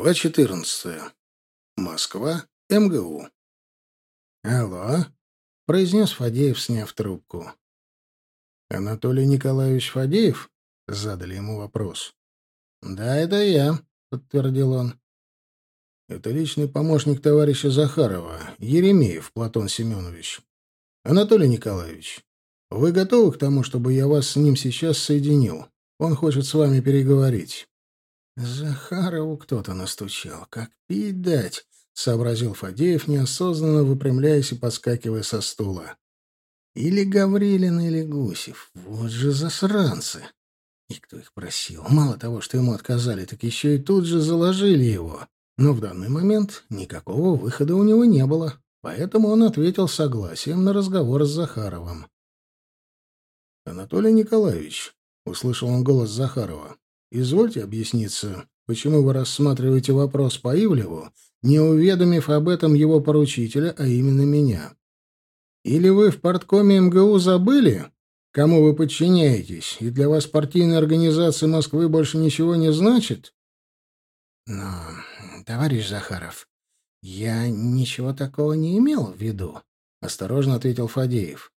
Глава 14. Москва, МГУ. «Алло», — произнес Фадеев, сняв трубку. «Анатолий Николаевич Фадеев?» — задали ему вопрос. «Да, это я», — подтвердил он. «Это личный помощник товарища Захарова, Еремеев Платон Семенович. Анатолий Николаевич, вы готовы к тому, чтобы я вас с ним сейчас соединил? Он хочет с вами переговорить». «Захарову кто-то настучал. Как пить дать?» — сообразил Фадеев, неосознанно выпрямляясь и подскакивая со стула. «Или Гаврилин, или Гусев. Вот же засранцы!» И кто их просил? Мало того, что ему отказали, так еще и тут же заложили его. Но в данный момент никакого выхода у него не было, поэтому он ответил согласием на разговор с Захаровым. «Анатолий Николаевич», — услышал он голос Захарова, Извольте объясниться, почему вы рассматриваете вопрос по Ивлеву, не уведомив об этом его поручителя, а именно меня? Или вы в порткоме МГУ забыли, кому вы подчиняетесь, и для вас партийная организация Москвы больше ничего не значит? Но, товарищ Захаров, я ничего такого не имел в виду, осторожно ответил Фадеев.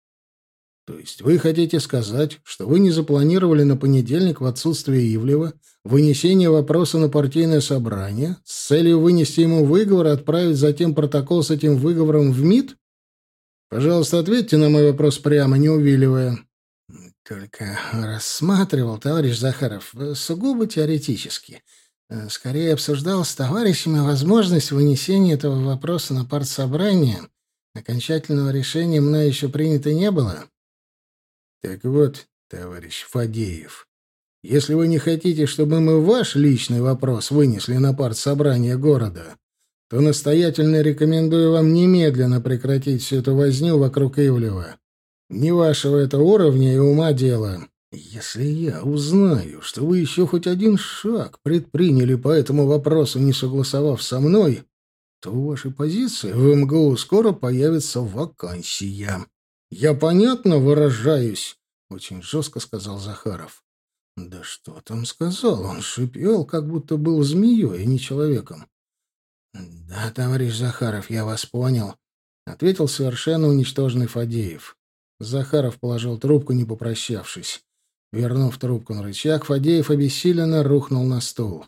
То есть вы хотите сказать, что вы не запланировали на понедельник в отсутствие Ивлева вынесение вопроса на партийное собрание с целью вынести ему выговор и отправить затем протокол с этим выговором в МИД? Пожалуйста, ответьте на мой вопрос прямо, не увиливая. Только рассматривал, товарищ Захаров, сугубо теоретически. Скорее обсуждал с товарищами возможность вынесения этого вопроса на партсобрание. Окончательного решения мной еще принято не было. Так вот, товарищ Фадеев, если вы не хотите, чтобы мы ваш личный вопрос вынесли на партсобрание города, то настоятельно рекомендую вам немедленно прекратить всю эту возню вокруг Ивлева. Не вашего это уровня и ума дело. Если я узнаю, что вы еще хоть один шаг предприняли по этому вопросу, не согласовав со мной, то у вашей позиции в МГУ скоро появится вакансия. «Я понятно выражаюсь?» — очень жестко сказал Захаров. «Да что там сказал? Он шипел, как будто был змеей, а не человеком». «Да, товарищ Захаров, я вас понял», — ответил совершенно уничтоженный Фадеев. Захаров положил трубку, не попрощавшись. Вернув трубку на рычаг, Фадеев обессиленно рухнул на стул.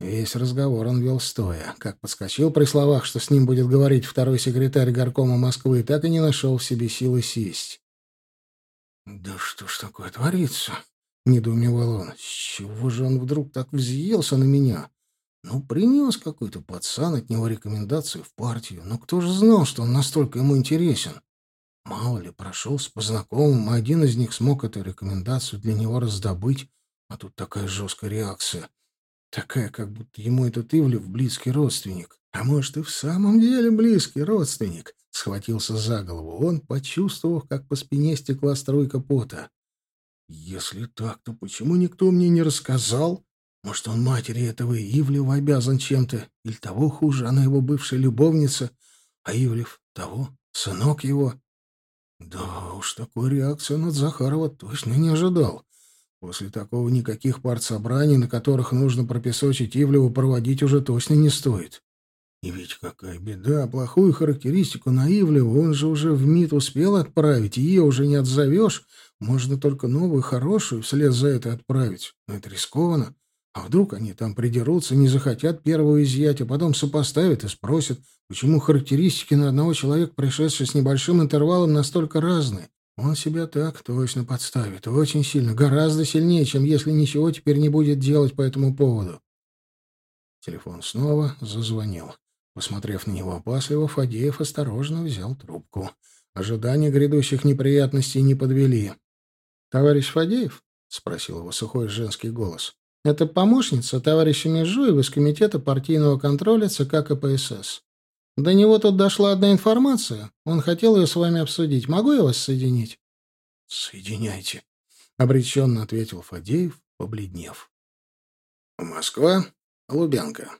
Весь разговор он вел стоя. Как подскочил при словах, что с ним будет говорить второй секретарь горкома Москвы, так и не нашел в себе силы сесть. «Да что ж такое творится?» — недоумевал он. «С чего же он вдруг так взъелся на меня? Ну, принес какой-то пацан от него рекомендации в партию. Но кто же знал, что он настолько ему интересен? Мало ли, прошелся по знакомым, а один из них смог эту рекомендацию для него раздобыть, а тут такая жесткая реакция». Такая, как будто ему этот Ивлев близкий родственник. А может, и в самом деле близкий родственник. Схватился за голову он, почувствовав, как по спине стекла струйка пота. Если так, то почему никто мне не рассказал? Может, он матери этого Ивлева обязан чем-то? Или того хуже, она его бывшая любовница, а Ивлев того, сынок его? Да уж, такой реакции он от Захарова точно не ожидал. После такого никаких партсобраний, на которых нужно пропесочить Ивлеву, проводить уже точно не стоит. И ведь какая беда, плохую характеристику на Ивлеву он же уже в МИД успел отправить, ее уже не отзовешь, можно только новую, хорошую вслед за это отправить. Но это рискованно. А вдруг они там придерутся, не захотят первого изъять, а потом сопоставят и спросят, почему характеристики на одного человека, пришедшие с небольшим интервалом, настолько разные. Он себя так точно подставит, очень сильно, гораздо сильнее, чем если ничего теперь не будет делать по этому поводу. Телефон снова зазвонил. Посмотрев на него опасливо, Фадеев осторожно взял трубку. Ожидания грядущих неприятностей не подвели. «Товарищ Фадеев?» — спросил его сухой женский голос. «Это помощница товарища Межуева из Комитета партийного контроля ЦК КПСС. До него тут дошла одна информация. Он хотел ее с вами обсудить. Могу я вас соединить? — Соединяйте, — обреченно ответил Фадеев, побледнев. Москва, Лубянка.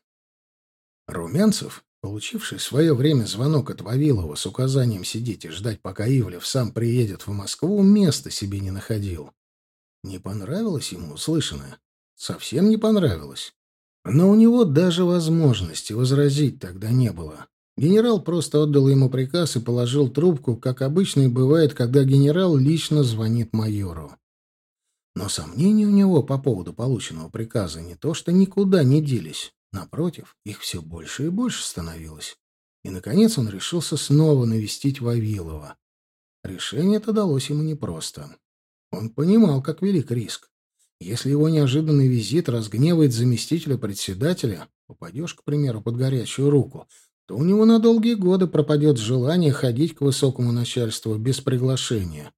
Румянцев, получивший в свое время звонок от Вавилова с указанием сидеть и ждать, пока Ивлев сам приедет в Москву, места себе не находил. Не понравилось ему услышанное? Совсем не понравилось. Но у него даже возможности возразить тогда не было. Генерал просто отдал ему приказ и положил трубку, как обычно и бывает, когда генерал лично звонит майору. Но сомнения у него по поводу полученного приказа не то что никуда не делись. Напротив, их все больше и больше становилось. И, наконец, он решился снова навестить Вавилова. Решение это далось ему непросто. Он понимал, как велик риск. Если его неожиданный визит разгневает заместителя председателя, попадешь, к примеру, под горячую руку, то у него на долгие годы пропадет желание ходить к высокому начальству без приглашения.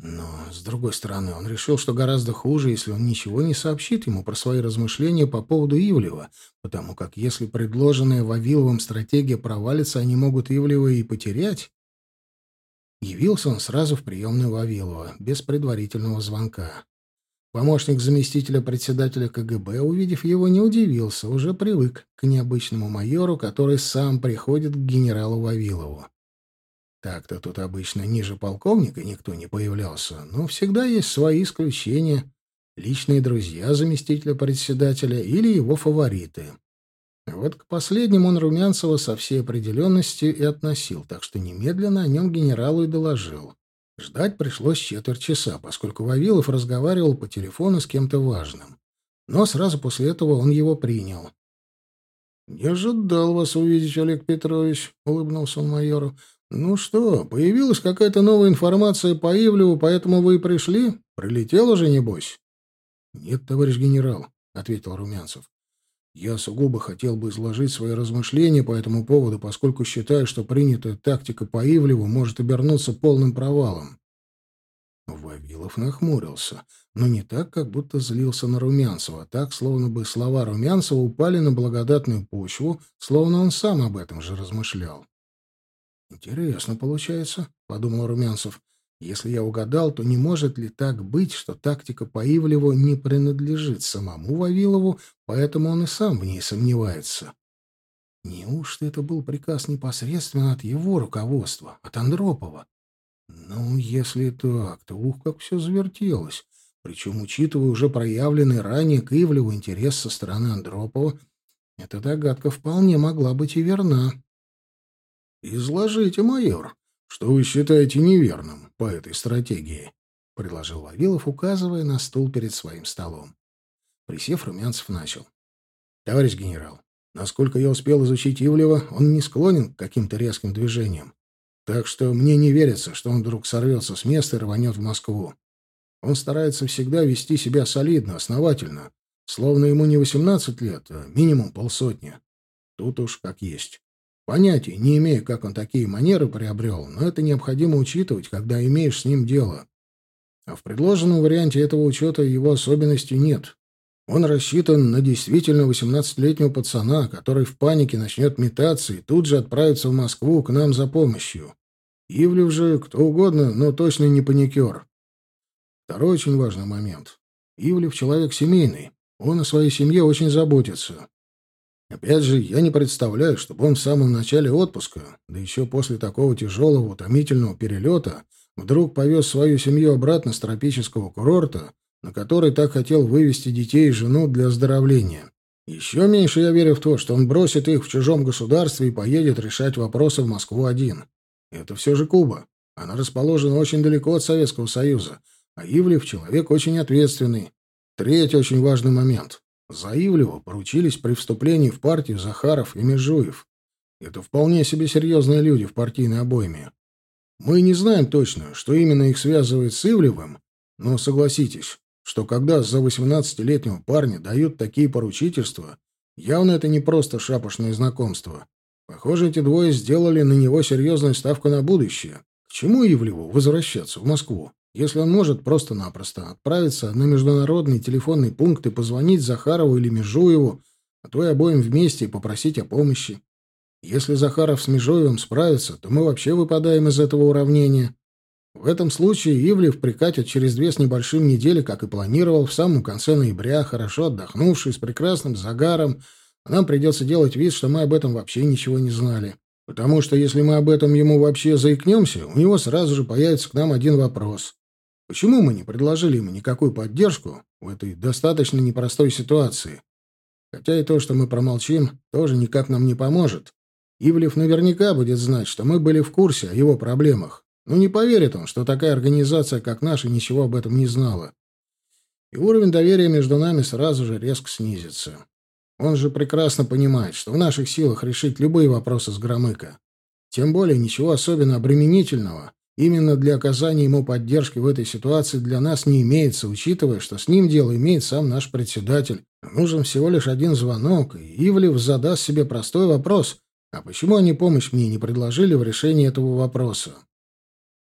Но, с другой стороны, он решил, что гораздо хуже, если он ничего не сообщит ему про свои размышления по поводу Ивлева, потому как если предложенная Вавиловым стратегия провалится, они могут Ивлева и потерять. Явился он сразу в приемную Вавилова, без предварительного звонка. Помощник заместителя председателя КГБ, увидев его, не удивился, уже привык к необычному майору, который сам приходит к генералу Вавилову. Так-то тут обычно ниже полковника никто не появлялся, но всегда есть свои исключения. Личные друзья заместителя председателя или его фавориты. Вот к последнему он Румянцева со всей определенностью и относил, так что немедленно о нем генералу и доложил. Ждать пришлось четверть часа, поскольку Вавилов разговаривал по телефону с кем-то важным. Но сразу после этого он его принял. «Не ожидал вас увидеть, Олег Петрович», — улыбнулся он майору. «Ну что, появилась какая-то новая информация по Ивлеву, поэтому вы и пришли? Прилетел уже, небось?» «Нет, товарищ генерал», — ответил Румянцев. «Я сугубо хотел бы изложить свои размышления по этому поводу, поскольку считаю, что принятая тактика по Ивлеву может обернуться полным провалом». Вавилов нахмурился, но не так, как будто злился на Румянцева, а так, словно бы слова Румянцева упали на благодатную почву, словно он сам об этом же размышлял. «Интересно получается», — подумал Румянцев. «Если я угадал, то не может ли так быть, что тактика по Ивлеву не принадлежит самому Вавилову, поэтому он и сам в ней сомневается?» Неужто это был приказ непосредственно от его руководства, от Андропова? Ну, если так, то ух, как все завертелось. Причем, учитывая уже проявленный ранее к Ивлеву интерес со стороны Андропова, эта догадка вполне могла быть и верна. «Изложите, майор, что вы считаете неверным по этой стратегии?» — предложил Вавилов, указывая на стул перед своим столом. Присев, Румянцев начал. «Товарищ генерал, насколько я успел изучить Ивлева, он не склонен к каким-то резким движениям. Так что мне не верится, что он вдруг сорвется с места и рванет в Москву. Он старается всегда вести себя солидно, основательно, словно ему не восемнадцать лет, а минимум полсотни. Тут уж как есть. Понятия не имею, как он такие манеры приобрел, но это необходимо учитывать, когда имеешь с ним дело. А в предложенном варианте этого учета его особенностей нет. Он рассчитан на действительно 18-летнего пацана, который в панике начнет метаться и тут же отправится в Москву к нам за помощью. Ивлев же кто угодно, но точно не паникер. Второй очень важный момент. Ивлев человек семейный. Он о своей семье очень заботится. Опять же, я не представляю, чтобы он в самом начале отпуска, да еще после такого тяжелого, утомительного перелета, вдруг повез свою семью обратно с тропического курорта, на который так хотел вывести детей и жену для оздоровления. Еще меньше я верю в то, что он бросит их в чужом государстве и поедет решать вопросы в Москву один. Это все же Куба. Она расположена очень далеко от Советского Союза, а Ивлев — человек очень ответственный. Третий очень важный момент. За Ивлева поручились при вступлении в партию Захаров и Межуев. Это вполне себе серьезные люди в партийной обойме. Мы не знаем точно, что именно их связывает с Ивлевым, но согласитесь, что когда за 18-летнего парня дают такие поручительства, явно это не просто шапошное знакомство. Похоже, эти двое сделали на него серьезную ставку на будущее. К чему Ивлеву возвращаться в Москву? Если он может просто-напросто отправиться на международный телефонный пункт и позвонить Захарову или Межуеву, а то и обоим вместе, и попросить о помощи. Если Захаров с Межуевым справится, то мы вообще выпадаем из этого уравнения. В этом случае Ивлев прикатит через две с небольшим недели, как и планировал, в самом конце ноября, хорошо отдохнувший, с прекрасным загаром, а нам придется делать вид, что мы об этом вообще ничего не знали. Потому что если мы об этом ему вообще заикнемся, у него сразу же появится к нам один вопрос. Почему мы не предложили ему никакую поддержку в этой достаточно непростой ситуации? Хотя и то, что мы промолчим, тоже никак нам не поможет. Ивлев наверняка будет знать, что мы были в курсе о его проблемах. Но не поверит он, что такая организация, как наша, ничего об этом не знала. И уровень доверия между нами сразу же резко снизится. Он же прекрасно понимает, что в наших силах решить любые вопросы с Громыка. Тем более ничего особенно обременительного именно для оказания ему поддержки в этой ситуации для нас не имеется, учитывая, что с ним дело имеет сам наш председатель. Нужен всего лишь один звонок, и Ивлев задаст себе простой вопрос, а почему они помощь мне не предложили в решении этого вопроса?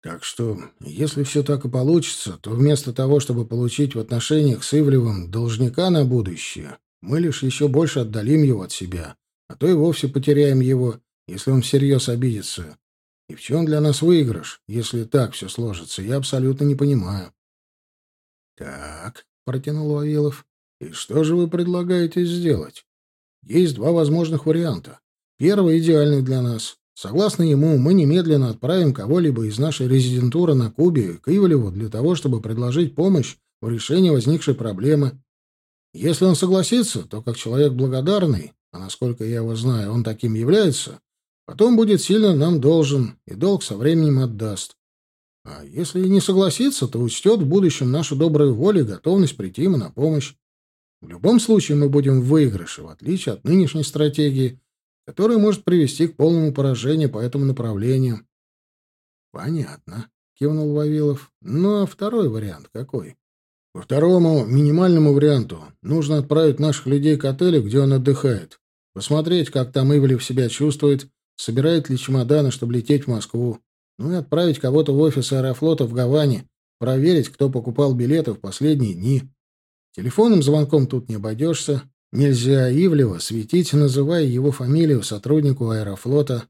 Так что, если все так и получится, то вместо того, чтобы получить в отношениях с Ивлевым должника на будущее, мы лишь еще больше отдалим его от себя, а то и вовсе потеряем его, если он всерьез обидится. И в чем для нас выигрыш, если так все сложится, я абсолютно не понимаю. — Так, — протянул Вавилов, — и что же вы предлагаете сделать? Есть два возможных варианта. Первый идеальный для нас. Согласно ему, мы немедленно отправим кого-либо из нашей резидентуры на Кубе к Ивлеву для того, чтобы предложить помощь в решении возникшей проблемы. Если он согласится, то как человек благодарный, а насколько я его знаю, он таким является, Потом будет сильно нам должен, и долг со временем отдаст. А если не согласится, то учтет в будущем нашу добрую волю и готовность прийти ему на помощь. В любом случае мы будем в выигрыше, в отличие от нынешней стратегии, которая может привести к полному поражению по этому направлению. — Понятно, — кивнул Вавилов. — Ну, а второй вариант какой? — По второму, минимальному варианту, нужно отправить наших людей к отелю, где он отдыхает, посмотреть, как там Ивлев себя чувствует, собирает ли чемоданы, чтобы лететь в Москву, ну и отправить кого-то в офис аэрофлота в Гаване, проверить, кто покупал билеты в последние дни. Телефонным звонком тут не обойдешься. Нельзя Ивлева светить, называя его фамилию сотруднику аэрофлота.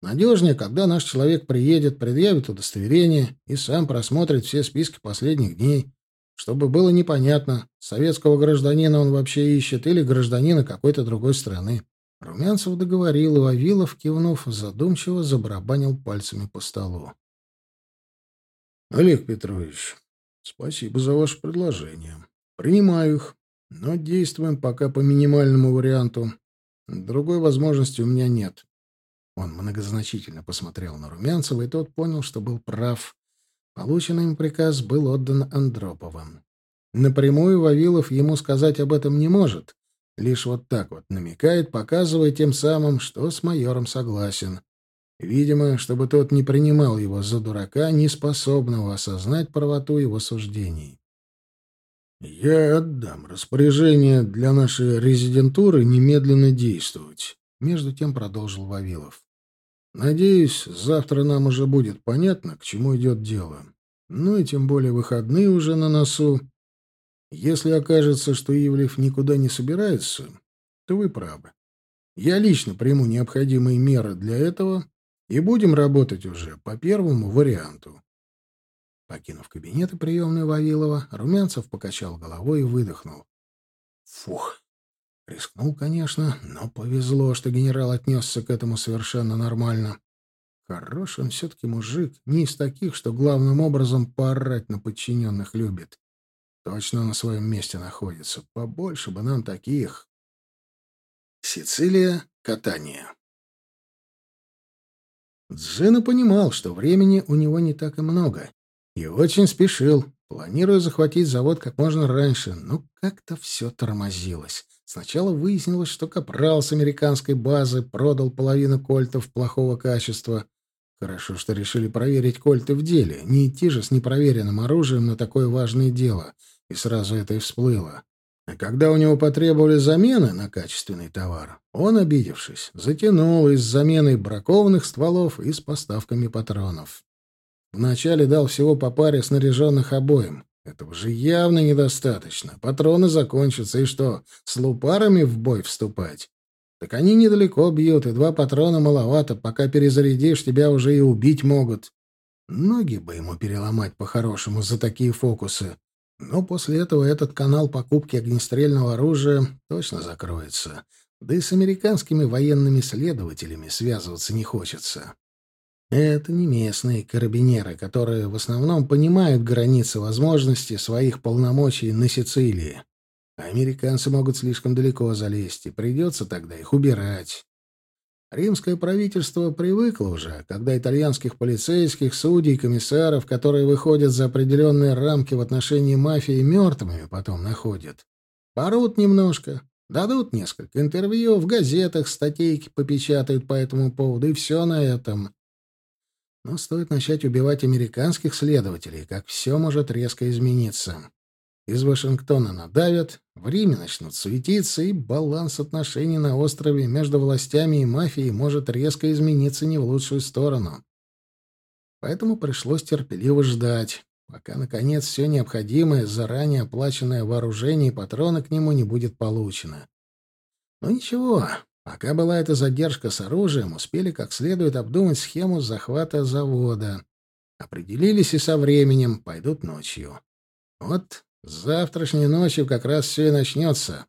Надежнее, когда наш человек приедет, предъявит удостоверение и сам просмотрит все списки последних дней, чтобы было непонятно, советского гражданина он вообще ищет или гражданина какой-то другой страны. Румянцев договорил, и Вавилов, кивнув, задумчиво забарабанил пальцами по столу. — Олег Петрович, спасибо за ваше предложение. Принимаю их, но действуем пока по минимальному варианту. Другой возможности у меня нет. Он многозначительно посмотрел на Румянцева, и тот понял, что был прав. Полученный им приказ был отдан Андроповым. Напрямую Вавилов ему сказать об этом не может, Лишь вот так вот намекает, показывая тем самым, что с майором согласен. Видимо, чтобы тот не принимал его за дурака, не способного осознать правоту его суждений. «Я отдам распоряжение для нашей резидентуры немедленно действовать», — между тем продолжил Вавилов. «Надеюсь, завтра нам уже будет понятно, к чему идет дело. Ну и тем более выходные уже на носу. Если окажется, что Ивлев никуда не собирается, то вы правы. Я лично приму необходимые меры для этого и будем работать уже по первому варианту. Покинув кабинет и приемную Вавилова, Румянцев покачал головой и выдохнул. Фух. Рискнул, конечно, но повезло, что генерал отнесся к этому совершенно нормально. Хороший он все-таки мужик, не из таких, что главным образом поорать на подчиненных любит. Точно на своем месте находится. Побольше бы нам таких. Сицилия, катание. Джина понимал, что времени у него не так и много, и очень спешил, планируя захватить завод как можно раньше, но как-то все тормозилось. Сначала выяснилось, что капрал с американской базы продал половину кольтов плохого качества. Хорошо, что решили проверить кольты в деле, не идти же с непроверенным оружием на такое важное дело — и сразу это и всплыло. А когда у него потребовали замены на качественный товар, он, обидевшись, затянул из замены бракованных стволов и с поставками патронов. Вначале дал всего по паре снаряженных обоим. Этого же явно недостаточно. Патроны закончатся, и что, с лупарами в бой вступать? Так они недалеко бьют, и два патрона маловато, пока перезарядишь, тебя уже и убить могут. Ноги бы ему переломать по-хорошему за такие фокусы. Но после этого этот канал покупки огнестрельного оружия точно закроется. Да и с американскими военными следователями связываться не хочется. Это не местные карабинеры, которые в основном понимают границы возможностей своих полномочий на Сицилии. Американцы могут слишком далеко залезть, и придется тогда их убирать. Римское правительство привыкло уже, когда итальянских полицейских, судей, комиссаров, которые выходят за определенные рамки в отношении мафии, мертвыми потом находят. Порут немножко, дадут несколько интервью, в газетах статейки попечатают по этому поводу, и все на этом. Но стоит начать убивать американских следователей, как все может резко измениться. Из Вашингтона надавят, в Риме начнут суетиться, и баланс отношений на острове между властями и мафией может резко измениться не в лучшую сторону. Поэтому пришлось терпеливо ждать, пока, наконец, все необходимое, заранее оплаченное вооружение и патроны к нему не будет получено. Но ничего, пока была эта задержка с оружием, успели как следует обдумать схему захвата завода. Определились и со временем, пойдут ночью. Вот с завтрашней ночью как раз все и начнется.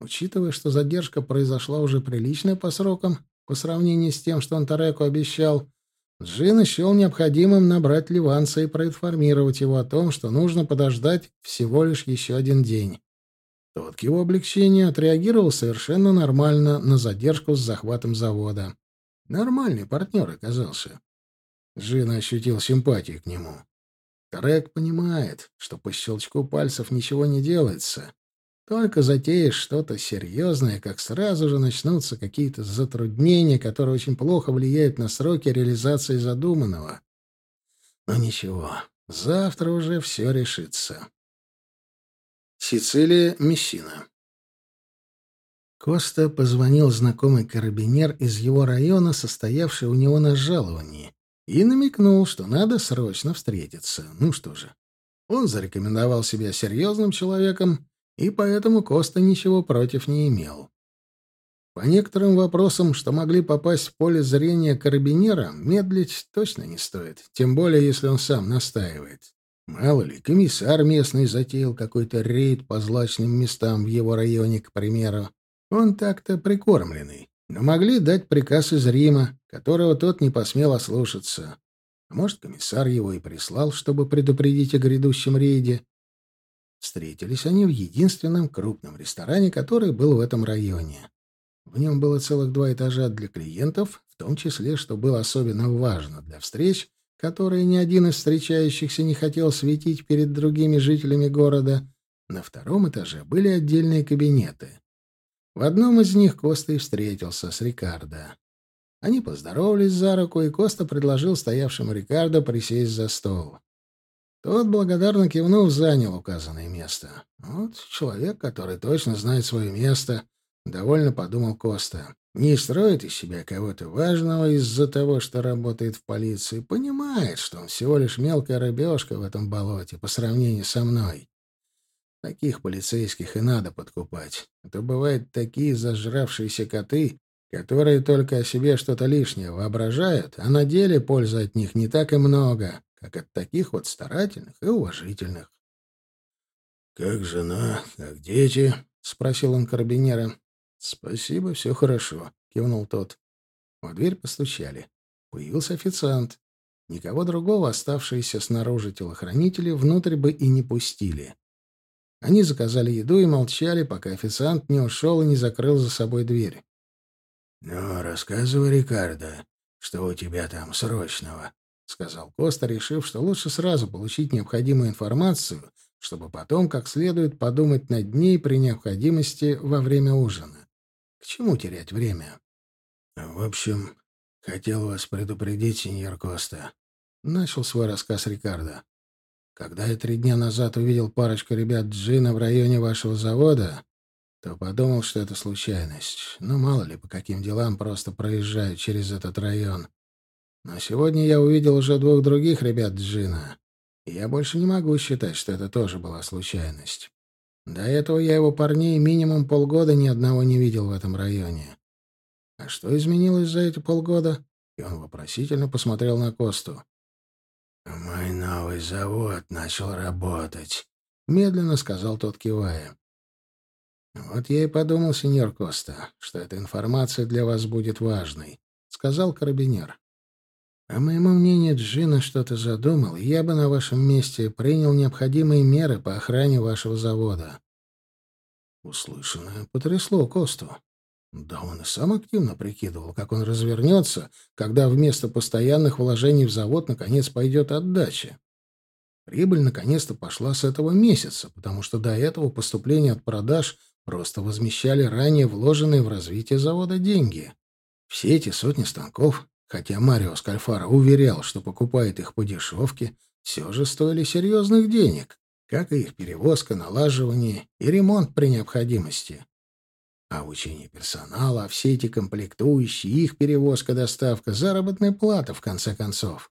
Учитывая, что задержка произошла уже приличная по срокам, по сравнению с тем, что он Тареку обещал, Джин счел необходимым набрать Ливанца и проинформировать его о том, что нужно подождать всего лишь еще один день. Тот к его облегчению отреагировал совершенно нормально на задержку с захватом завода. Нормальный партнер оказался. Джин ощутил симпатию к нему. Трек понимает, что по щелчку пальцев ничего не делается. Только затеешь что-то серьезное, как сразу же начнутся какие-то затруднения, которые очень плохо влияют на сроки реализации задуманного. Но ничего, завтра уже все решится. Сицилия, Мессина. Коста позвонил знакомый карабинер из его района, состоявший у него на жаловании, и намекнул, что надо срочно встретиться. Ну что же, он зарекомендовал себя серьезным человеком, и поэтому Коста ничего против не имел. По некоторым вопросам, что могли попасть в поле зрения карабинера, медлить точно не стоит, тем более если он сам настаивает. Мало ли, комиссар местный затеял какой-то рейд по злачным местам в его районе, к примеру. Он так-то прикормленный. Но могли дать приказ из Рима, которого тот не посмел ослушаться. А может, комиссар его и прислал, чтобы предупредить о грядущем рейде. Встретились они в единственном крупном ресторане, который был в этом районе. В нем было целых два этажа для клиентов, в том числе, что было особенно важно для встреч, которые ни один из встречающихся не хотел светить перед другими жителями города. На втором этаже были отдельные кабинеты. В одном из них Коста и встретился с Рикардо. Они поздоровались за руку, и Коста предложил стоявшему Рикардо присесть за стол. Тот, благодарно кивнув, занял указанное место. Вот человек, который точно знает свое место, довольно подумал Коста. Не строит из себя кого-то важного из-за того, что работает в полиции, понимает, что он всего лишь мелкая рыбешка в этом болоте по сравнению со мной. Таких полицейских и надо подкупать. А то бывают такие зажравшиеся коты, которые только о себе что-то лишнее воображают, а на деле пользы от них не так и много, как от таких вот старательных и уважительных. «Как жена, как дети?» — спросил он карабинера. «Спасибо, все хорошо», — кивнул тот. В дверь постучали. Появился официант. Никого другого оставшиеся снаружи телохранители внутрь бы и не пустили. Они заказали еду и молчали, пока официант не ушел и не закрыл за собой дверь. «Ну, рассказывай, Рикардо, что у тебя там срочного», — сказал Коста, решив, что лучше сразу получить необходимую информацию, чтобы потом как следует подумать над ней при необходимости во время ужина. К чему терять время? «В общем, хотел вас предупредить, сеньор Коста», — начал свой рассказ Рикардо. Когда я три дня назад увидел парочку ребят Джина в районе вашего завода, то подумал, что это случайность. Ну, мало ли, по каким делам просто проезжаю через этот район. Но сегодня я увидел уже двух других ребят Джина, и я больше не могу считать, что это тоже была случайность. До этого я его парней минимум полгода ни одного не видел в этом районе. А что изменилось за эти полгода? И он вопросительно посмотрел на Косту. «Мой новый завод начал работать», — медленно сказал тот, кивая. «Вот я и подумал, сеньор Коста, что эта информация для вас будет важной», — сказал карабинер. «По моему мнению, Джина что-то задумал, и я бы на вашем месте принял необходимые меры по охране вашего завода. Услышанное потрясло Косту. Да он и сам активно прикидывал, как он развернется, когда вместо постоянных вложений в завод наконец пойдет отдача. Прибыль наконец-то пошла с этого месяца, потому что до этого поступления от продаж просто возмещали ранее вложенные в развитие завода деньги. Все эти сотни станков, хотя Марио Скальфара уверял, что покупает их по дешевке, все же стоили серьезных денег, как и их перевозка, налаживание и ремонт при необходимости. А обучение персонала, все эти комплектующие, их перевозка, доставка, заработная плата, в конце концов.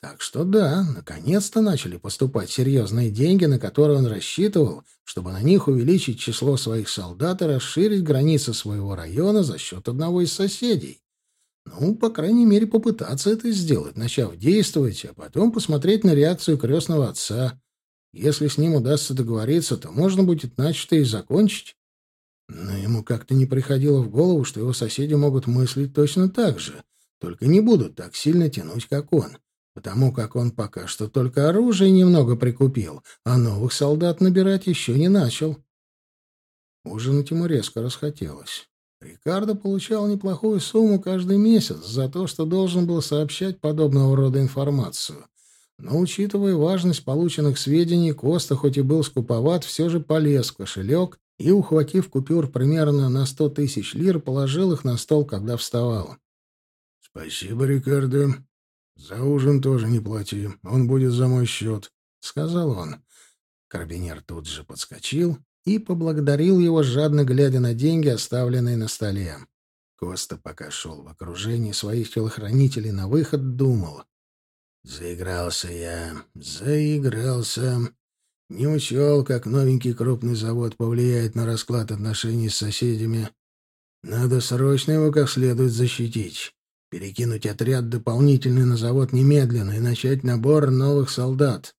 Так что да, наконец-то начали поступать серьезные деньги, на которые он рассчитывал, чтобы на них увеличить число своих солдат и расширить границы своего района за счет одного из соседей. Ну, по крайней мере, попытаться это сделать, начав действовать, а потом посмотреть на реакцию крестного отца. Если с ним удастся договориться, то можно будет начатое и закончить. Но ему как-то не приходило в голову, что его соседи могут мыслить точно так же, только не будут так сильно тянуть, как он, потому как он пока что только оружие немного прикупил, а новых солдат набирать еще не начал. Ужинать ему резко расхотелось. Рикардо получал неплохую сумму каждый месяц за то, что должен был сообщать подобного рода информацию. Но, учитывая важность полученных сведений, Коста, хоть и был скуповат, все же полез в кошелек и, ухватив купюр примерно на сто тысяч лир, положил их на стол, когда вставал. — Спасибо, Рикардо. За ужин тоже не плати, он будет за мой счет, — сказал он. Карабинер тут же подскочил и поблагодарил его, жадно глядя на деньги, оставленные на столе. Коста, пока шел в окружении своих телохранителей на выход, думал. «Заигрался я, заигрался. Не учел, как новенький крупный завод повлияет на расклад отношений с соседями. Надо срочно его как следует защитить, перекинуть отряд дополнительный на завод немедленно и начать набор новых солдат.